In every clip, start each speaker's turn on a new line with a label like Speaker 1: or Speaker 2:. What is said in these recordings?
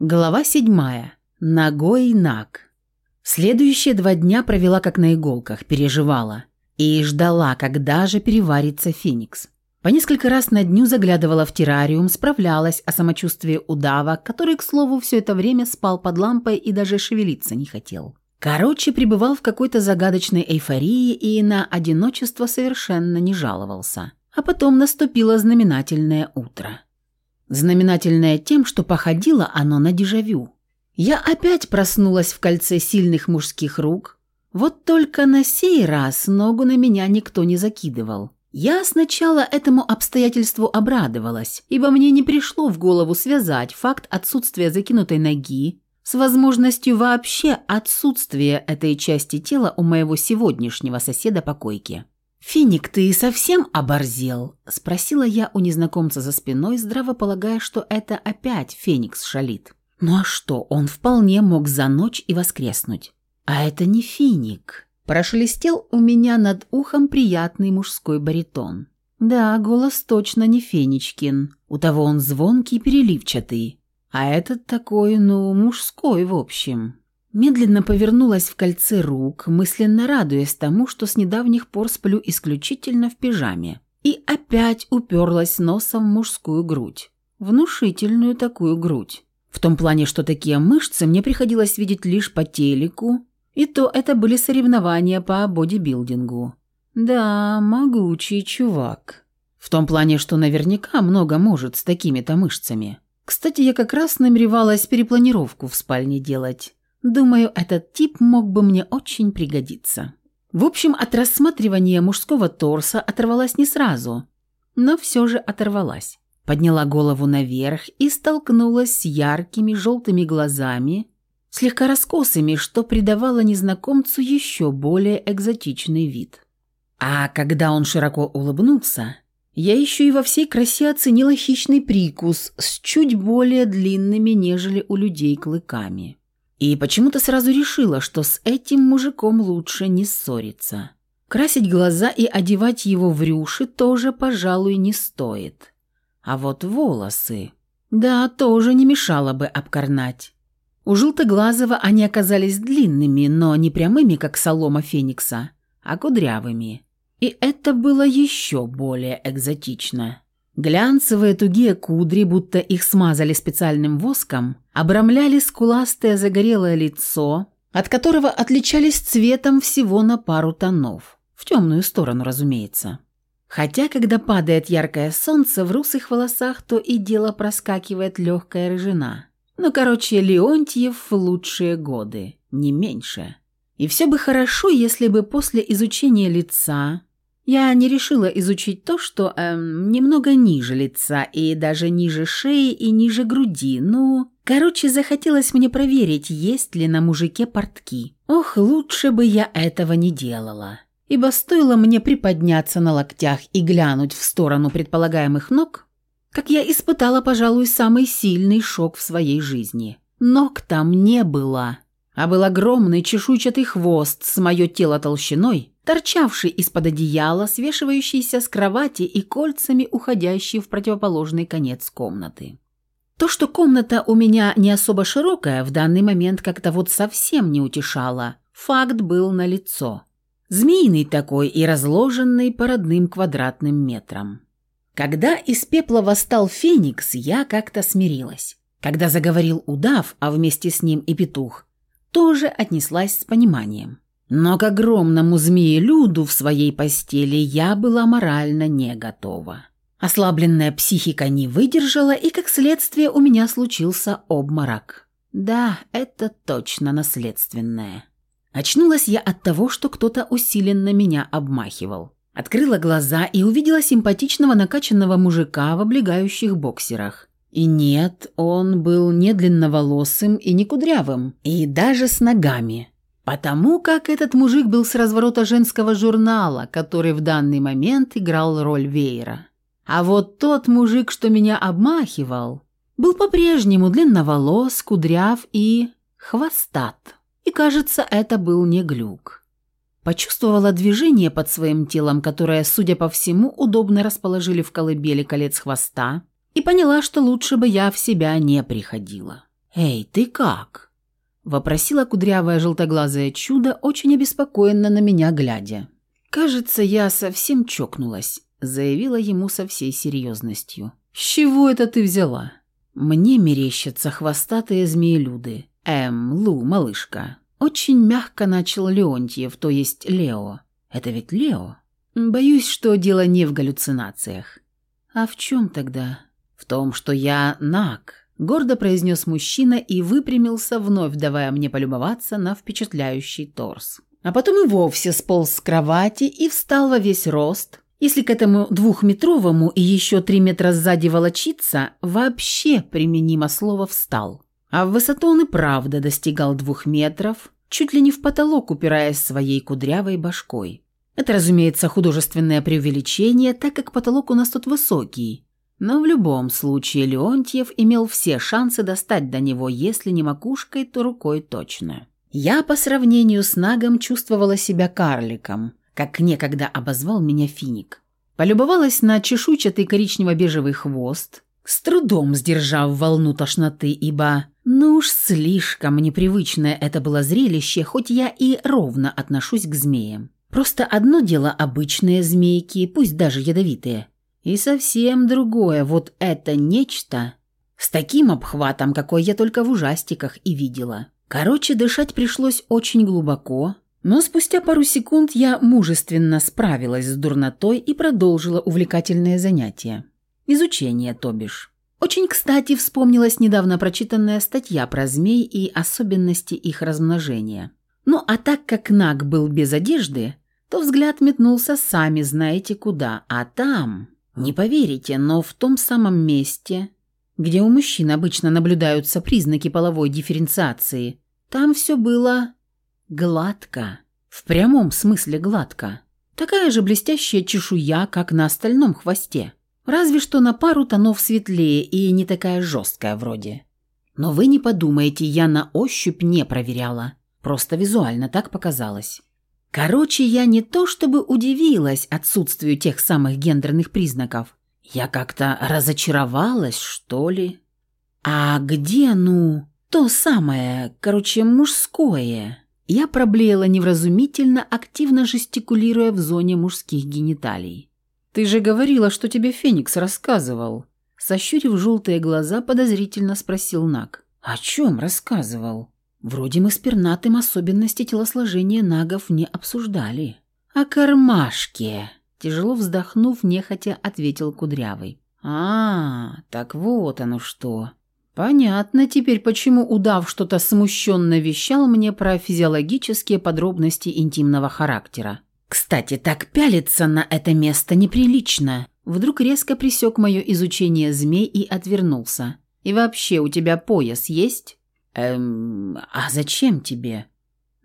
Speaker 1: Глава седьмая. Ногой наг. Следующие два дня провела как на иголках, переживала. И ждала, когда же переварится Феникс. По несколько раз на дню заглядывала в террариум, справлялась о самочувствии удава, который, к слову, все это время спал под лампой и даже шевелиться не хотел. Короче, пребывал в какой-то загадочной эйфории и на одиночество совершенно не жаловался. А потом наступило знаменательное утро. Знаменательное тем, что походило оно на дежавю. Я опять проснулась в кольце сильных мужских рук. Вот только на сей раз ногу на меня никто не закидывал. Я сначала этому обстоятельству обрадовалась, ибо мне не пришло в голову связать факт отсутствия закинутой ноги с возможностью вообще отсутствия этой части тела у моего сегодняшнего соседа по койке. «Финик, ты совсем оборзел?» – спросила я у незнакомца за спиной, здраво полагая, что это опять Феникс шалит. Ну а что, он вполне мог за ночь и воскреснуть. А это не Финик. Прошелестел у меня над ухом приятный мужской баритон. Да, голос точно не Фенечкин. У того он звонкий, переливчатый. А этот такой, ну, мужской в общем. Медленно повернулась в кольце рук, мысленно радуясь тому, что с недавних пор сплю исключительно в пижаме. И опять уперлась носом в мужскую грудь. Внушительную такую грудь. В том плане, что такие мышцы мне приходилось видеть лишь по телеку, и то это были соревнования по бодибилдингу. Да, могучий чувак. В том плане, что наверняка много может с такими-то мышцами. Кстати, я как раз намеревалась перепланировку в спальне делать. Думаю, этот тип мог бы мне очень пригодиться. В общем, от рассматривания мужского торса оторвалась не сразу, но все же оторвалась. Подняла голову наверх и столкнулась с яркими желтыми глазами, слегка раскосыми, что придавало незнакомцу еще более экзотичный вид. А когда он широко улыбнулся, я еще и во всей красе оценила хищный прикус с чуть более длинными, нежели у людей, клыками. И почему-то сразу решила, что с этим мужиком лучше не ссориться. Красить глаза и одевать его в рюши тоже, пожалуй, не стоит. А вот волосы... Да, тоже не мешало бы обкорнать. У желтоглазого они оказались длинными, но не прямыми, как солома феникса, а кудрявыми. И это было еще более экзотично. Глянцевые тугие кудри, будто их смазали специальным воском, обрамляли скуластое загорелое лицо, от которого отличались цветом всего на пару тонов. В темную сторону, разумеется. Хотя, когда падает яркое солнце, в русых волосах то и дело проскакивает легкая рыжина. Ну, короче, Леонтьев в лучшие годы, не меньше. И все бы хорошо, если бы после изучения лица я не решила изучить то, что эм, немного ниже лица и даже ниже шеи и ниже груди. Ну, короче, захотелось мне проверить, есть ли на мужике портки. Ох, лучше бы я этого не делала. Ибо стоило мне приподняться на локтях и глянуть в сторону предполагаемых ног, как я испытала, пожалуй, самый сильный шок в своей жизни. Ног там не было, а был огромный чешуйчатый хвост с мое тело толщиной – торчавший из-под одеяла, свешивающийся с кровати и кольцами уходящий в противоположный конец комнаты. То, что комната у меня не особо широкая, в данный момент как-то вот совсем не утешало. Факт был налицо. Змеиный такой и разложенный по родным квадратным метрам. Когда из пепла восстал феникс, я как-то смирилась. Когда заговорил удав, а вместе с ним и петух, тоже отнеслась с пониманием. Но к огромному змеелюду в своей постели я была морально не готова. Ослабленная психика не выдержала, и, как следствие, у меня случился обморок. Да, это точно наследственное. Очнулась я от того, что кто-то усиленно меня обмахивал. Открыла глаза и увидела симпатичного накачанного мужика в облегающих боксерах. И нет, он был не длинноволосым и не кудрявым, и даже с ногами. Потому как этот мужик был с разворота женского журнала, который в данный момент играл роль веера. А вот тот мужик, что меня обмахивал, был по-прежнему длинноволос, кудряв и хвостат. И, кажется, это был не глюк. Почувствовала движение под своим телом, которое, судя по всему, удобно расположили в колыбели колец хвоста, и поняла, что лучше бы я в себя не приходила. «Эй, ты как?» – вопросила кудрявое желтоглазое чудо, очень обеспокоенно на меня глядя. «Кажется, я совсем чокнулась», – заявила ему со всей серьезностью. «С чего это ты взяла?» «Мне мерещатся хвостатые змеелюды. Эм, Лу, малышка». Очень мягко начал Леонтьев, то есть Лео. «Это ведь Лео?» «Боюсь, что дело не в галлюцинациях». «А в чем тогда?» «В том, что я Наг», — гордо произнес мужчина и выпрямился, вновь давая мне полюбоваться на впечатляющий торс. А потом и вовсе сполз с кровати и встал во весь рост. Если к этому двухметровому и еще три метра сзади волочиться, вообще применимо слово «встал». А в высоту он и правда достигал двух метров, чуть ли не в потолок упираясь своей кудрявой башкой. Это, разумеется, художественное преувеличение, так как потолок у нас тут высокий. Но в любом случае Леонтьев имел все шансы достать до него, если не макушкой, то рукой точно. Я по сравнению с Нагом чувствовала себя карликом, как некогда обозвал меня финик. Полюбовалась на чешуйчатый коричнево-бежевый хвост, с трудом сдержав волну тошноты, ибо, ну уж слишком непривычное это было зрелище, хоть я и ровно отношусь к змеям. Просто одно дело обычные змейки, пусть даже ядовитые, и совсем другое вот это нечто с таким обхватом, какой я только в ужастиках и видела. Короче, дышать пришлось очень глубоко, но спустя пару секунд я мужественно справилась с дурнотой и продолжила увлекательное занятие. Изучение, то бишь. Очень кстати вспомнилась недавно прочитанная статья про змей и особенности их размножения. Ну а так как Наг был без одежды, то взгляд метнулся сами знаете куда, а там... Не поверите, но в том самом месте, где у мужчин обычно наблюдаются признаки половой дифференциации, там все было гладко, в прямом смысле гладко. Такая же блестящая чешуя, как на остальном хвосте. Разве что на пару тонов светлее и не такая жесткая вроде. Но вы не подумайте, я на ощупь не проверяла. Просто визуально так показалось. Короче, я не то чтобы удивилась отсутствию тех самых гендерных признаков. Я как-то разочаровалась, что ли. А где, ну, то самое, короче, мужское. Я проблеяла невразумительно, активно жестикулируя в зоне мужских гениталий. «Ты же говорила, что тебе Феникс рассказывал». Сощурив желтые глаза, подозрительно спросил Наг. «О чем рассказывал?» «Вроде мы с пернатым особенности телосложения нагов не обсуждали». «О кармашке», – тяжело вздохнув, нехотя ответил Кудрявый. «А, так вот оно что. Понятно теперь, почему удав что-то смущенно вещал мне про физиологические подробности интимного характера. Кстати, так пялиться на это место неприлично. Вдруг резко присек мое изучение змей и отвернулся. И вообще, у тебя пояс есть? Эм, а зачем тебе?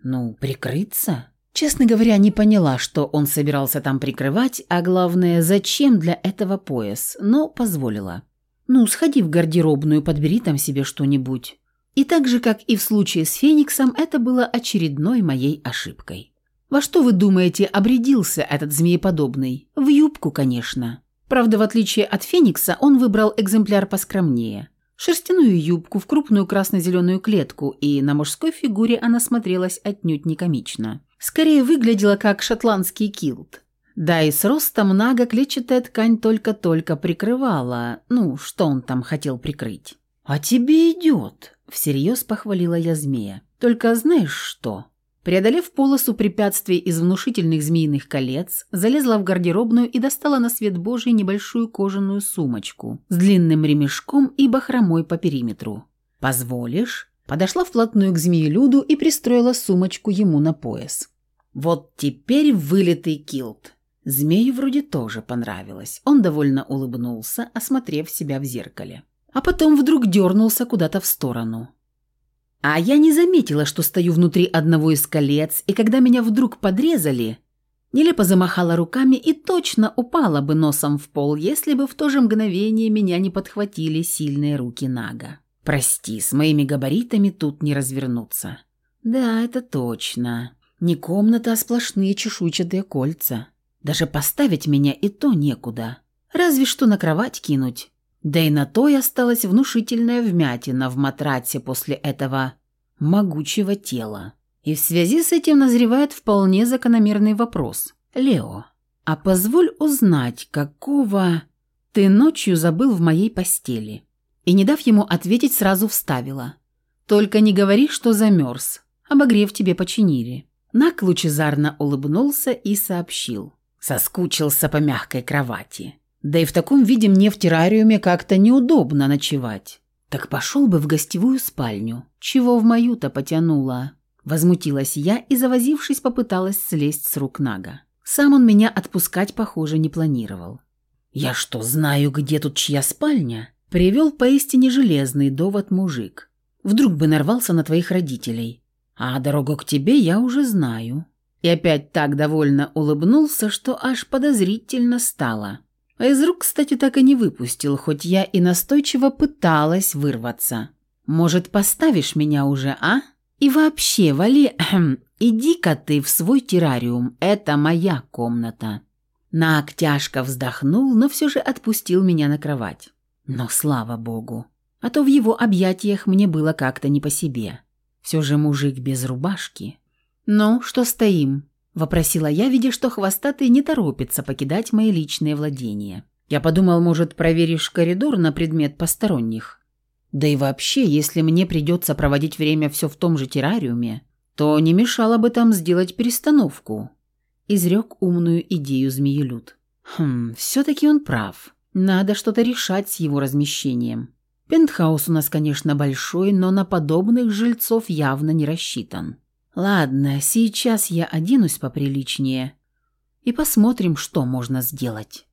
Speaker 1: Ну, прикрыться? Честно говоря, не поняла, что он собирался там прикрывать, а главное, зачем для этого пояс, но позволила. Ну, сходи в гардеробную, подбери там себе что-нибудь. И так же, как и в случае с Фениксом, это было очередной моей ошибкой. Во что вы думаете, обрядился этот змееподобный? В юбку, конечно. Правда, в отличие от Феникса, он выбрал экземпляр поскромнее. Шерстяную юбку в крупную красно-зеленую клетку, и на мужской фигуре она смотрелась отнюдь не комично. Скорее выглядела как шотландский килт. Да и с ростом Нага клетчатая ткань только-только прикрывала. Ну, что он там хотел прикрыть? «А тебе идет», — всерьез похвалила я змея. «Только знаешь что?» Преодолев полосу препятствий из внушительных змеиных колец, залезла в гардеробную и достала на свет божий небольшую кожаную сумочку с длинным ремешком и бахромой по периметру. «Позволишь?» Подошла вплотную к змеелюду и пристроила сумочку ему на пояс. «Вот теперь вылитый килт. Змею вроде тоже понравилось. Он довольно улыбнулся, осмотрев себя в зеркале. А потом вдруг дернулся куда-то в сторону. А я не заметила, что стою внутри одного из колец, и когда меня вдруг подрезали, нелепо замахала руками и точно упала бы носом в пол, если бы в то же мгновение меня не подхватили сильные руки Нага. «Прости, с моими габаритами тут не развернуться». «Да, это точно. Не комната, а сплошные чешуйчатые кольца». Даже поставить меня и то некуда. Разве что на кровать кинуть. Да и на то и осталась внушительная вмятина в матраце после этого могучего тела. И в связи с этим назревает вполне закономерный вопрос. «Лео, а позволь узнать, какого ты ночью забыл в моей постели?» И, не дав ему ответить, сразу вставила. «Только не говори, что замерз. Обогрев тебе починили». Нак лучезарно улыбнулся и сообщил. Соскучился по мягкой кровати. Да и в таком виде мне в террариуме как-то неудобно ночевать. Так пошел бы в гостевую спальню. Чего в мою-то потянуло? Возмутилась я и, завозившись, попыталась слезть с рук Нага. Сам он меня отпускать, похоже, не планировал. «Я что, знаю, где тут чья спальня?» Привел поистине железный довод мужик. «Вдруг бы нарвался на твоих родителей. А дорогу к тебе я уже знаю». И опять так довольно улыбнулся, что аж подозрительно стало. А из рук, кстати, так и не выпустил, хоть я и настойчиво пыталась вырваться. «Может, поставишь меня уже, а? И вообще, Вали, иди-ка ты в свой террариум, это моя комната». Нак тяжко вздохнул, но все же отпустил меня на кровать. Но слава богу. А то в его объятиях мне было как-то не по себе. Все же мужик без рубашки. «Ну, что стоим?» – вопросила я, видя, что хвостатый не торопится покидать мои личные владения. Я подумал, может, проверишь коридор на предмет посторонних. Да и вообще, если мне придется проводить время все в том же террариуме, то не мешало бы там сделать перестановку. Изрек умную идею змеелюд. Хм, все-таки он прав. Надо что-то решать с его размещением. Пентхаус у нас, конечно, большой, но на подобных жильцов явно не рассчитан. Ладно, сейчас я оденусь поприличнее и посмотрим, что можно сделать.